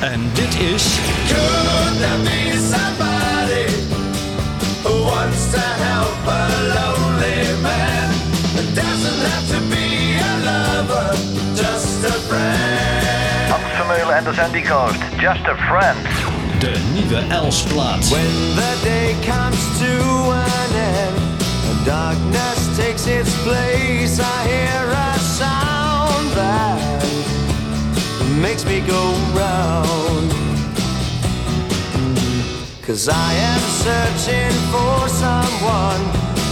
En dit is Could there be somebody who wants to help a lonely man? It doesn't have to be a lover, just a friend. Hans Vermeulen en de Sandy Coast. Just a friend. de nieuwe Els-plaat. When the day comes to an end, and darkness takes its place, I hear a sound that makes me go round. Cause I am searching for someone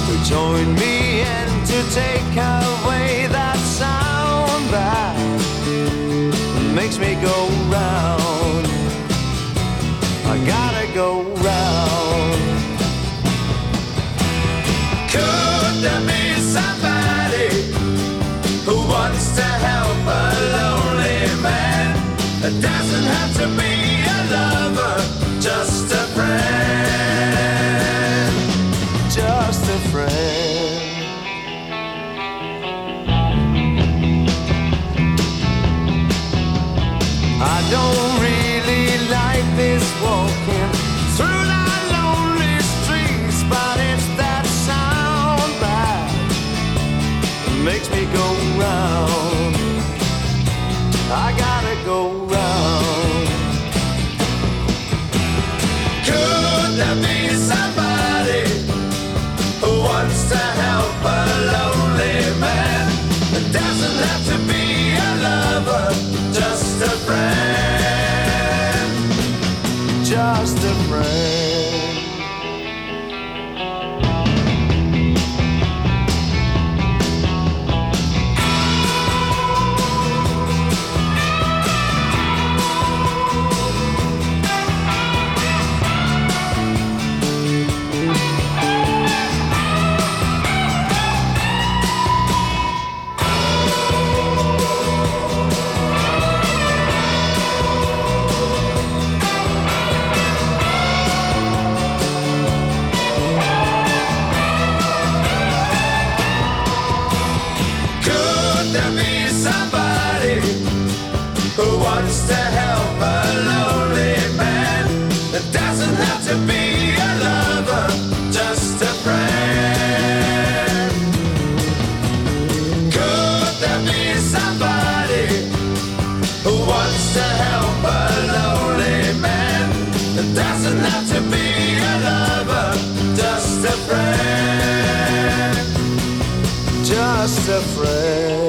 to join me and to take away that sound that makes me go don't really like this walking through lonely streets, but it's that sound that makes me go round. I gotta go round. Could there be somebody who wants to help a who wants to help a lonely man that doesn't have to be a lover, just a friend. Could there be somebody who wants to help a lonely man that doesn't have to be a lover, just a friend? Just a friend.